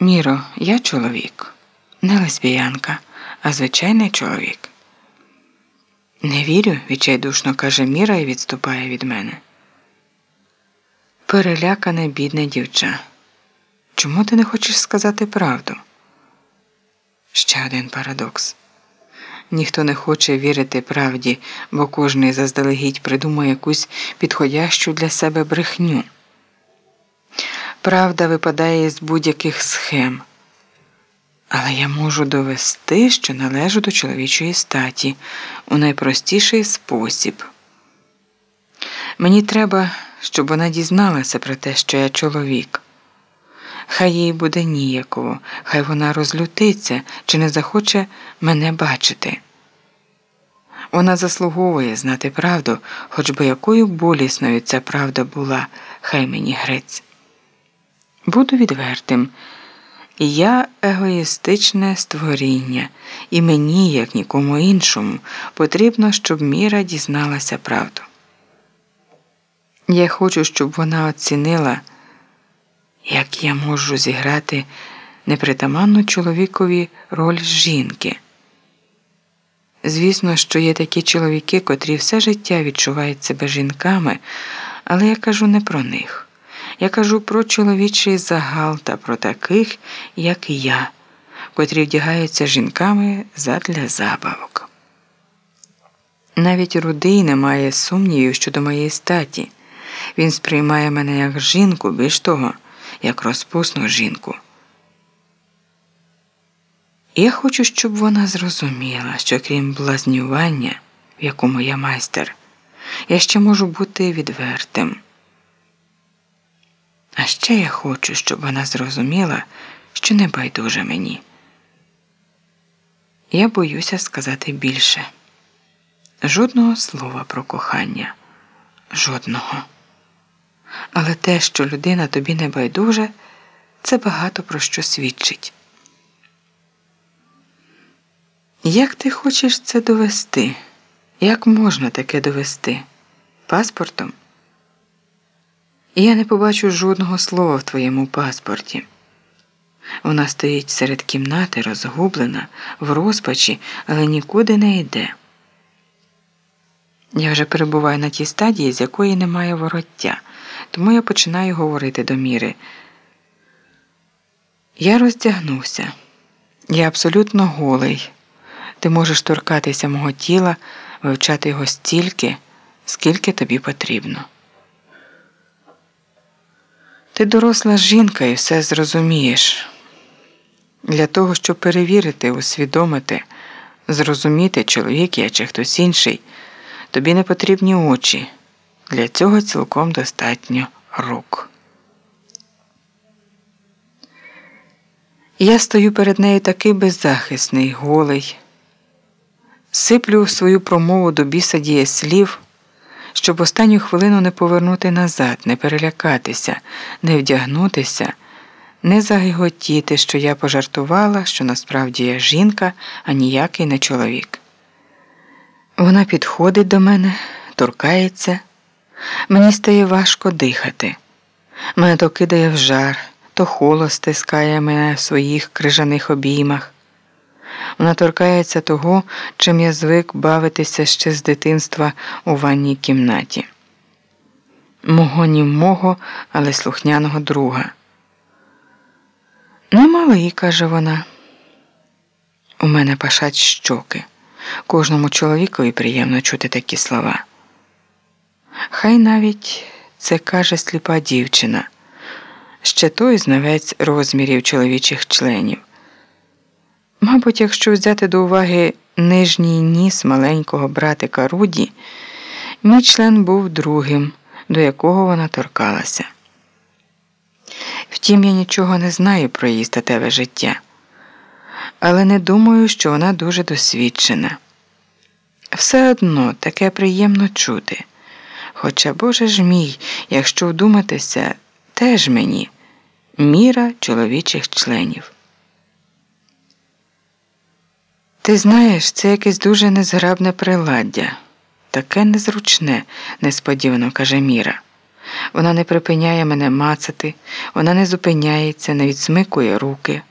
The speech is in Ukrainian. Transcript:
Міро, я чоловік, не лесбіянка, а звичайний чоловік. Не вірю, відчайдушно каже Міра і відступає від мене. Перелякане бідне дівча. Чому ти не хочеш сказати правду? Ще один парадокс. Ніхто не хоче вірити правді, бо кожний заздалегідь придумає якусь підходящу для себе брехню. Правда випадає з будь-яких схем. Але я можу довести, що належу до чоловічої статі у найпростіший спосіб. Мені треба, щоб вона дізналася про те, що я чоловік. Хай їй буде ніяково, хай вона розлютиться чи не захоче мене бачити. Вона заслуговує знати правду, хоч би якою болісною ця правда була, хай мені грець. Буду відвертим. Я егоїстичне створіння, і мені, як нікому іншому, потрібно, щоб Міра дізналася правду. Я хочу, щоб вона оцінила, як я можу зіграти непритаманну чоловікові роль жінки. Звісно, що є такі чоловіки, котрі все життя відчувають себе жінками, але я кажу не про них. Я кажу про чоловічий загал та про таких, як я, котрі вдягаються жінками задля забавок. Навіть рудий не має сумнівів щодо моєї статі. Він сприймає мене як жінку, більш того, як розпусну жінку. Я хочу, щоб вона зрозуміла, що крім блазнювання, в якому я майстер, я ще можу бути відвертим. А ще я хочу, щоб вона зрозуміла, що не байдуже мені. Я боюся сказати більше. Жодного слова про кохання, жодного. Але те, що людина тобі не байдуже, це багато про що свідчить. Як ти хочеш це довести? Як можна таке довести? Паспортом? Я не побачу жодного слова в твоєму паспорті. Вона стоїть серед кімнати, розгублена, в розпачі, але нікуди не йде. Я вже перебуваю на тій стадії, з якої немає вороття, тому я починаю говорити до міри. Я роздягнувся. Я абсолютно голий. Ти можеш торкатися мого тіла, вивчати його стільки, скільки тобі потрібно. Ти доросла жінка і все зрозумієш. Для того, щоб перевірити, усвідомити, зрозуміти, чоловік я чи хтось інший, тобі не потрібні очі. Для цього цілком достатньо рук. Я стою перед нею такий беззахисний, голий, сиплю свою промову до біса дієслів щоб останню хвилину не повернути назад, не перелякатися, не вдягнутися, не загиготіти, що я пожартувала, що насправді я жінка, а ніякий не чоловік. Вона підходить до мене, торкається, мені стає важко дихати. Мене то кидає в жар, то холод стискає мене в своїх крижаних обіймах. Вона торкається того, чим я звик бавитися ще з дитинства у ванній кімнаті. Мого німого, але слухняного друга. Не малий, каже вона. У мене пашать щоки. Кожному чоловікові приємно чути такі слова. Хай навіть це каже сліпа дівчина, ще той знавець розмірів чоловічих членів. Мабуть, якщо взяти до уваги нижній ніс маленького братика Руді, мій член був другим, до якого вона торкалася. Втім, я нічого не знаю про її статеве життя, але не думаю, що вона дуже досвідчена. Все одно таке приємно чути. Хоча, Боже ж мій, якщо вдуматися, теж мені міра чоловічих членів. Ти знаєш, це якесь дуже незграбне приладдя, таке незручне, несподівано каже Міра. Вона не припиняє мене мацати, вона не зупиняється, не відсмикує руки.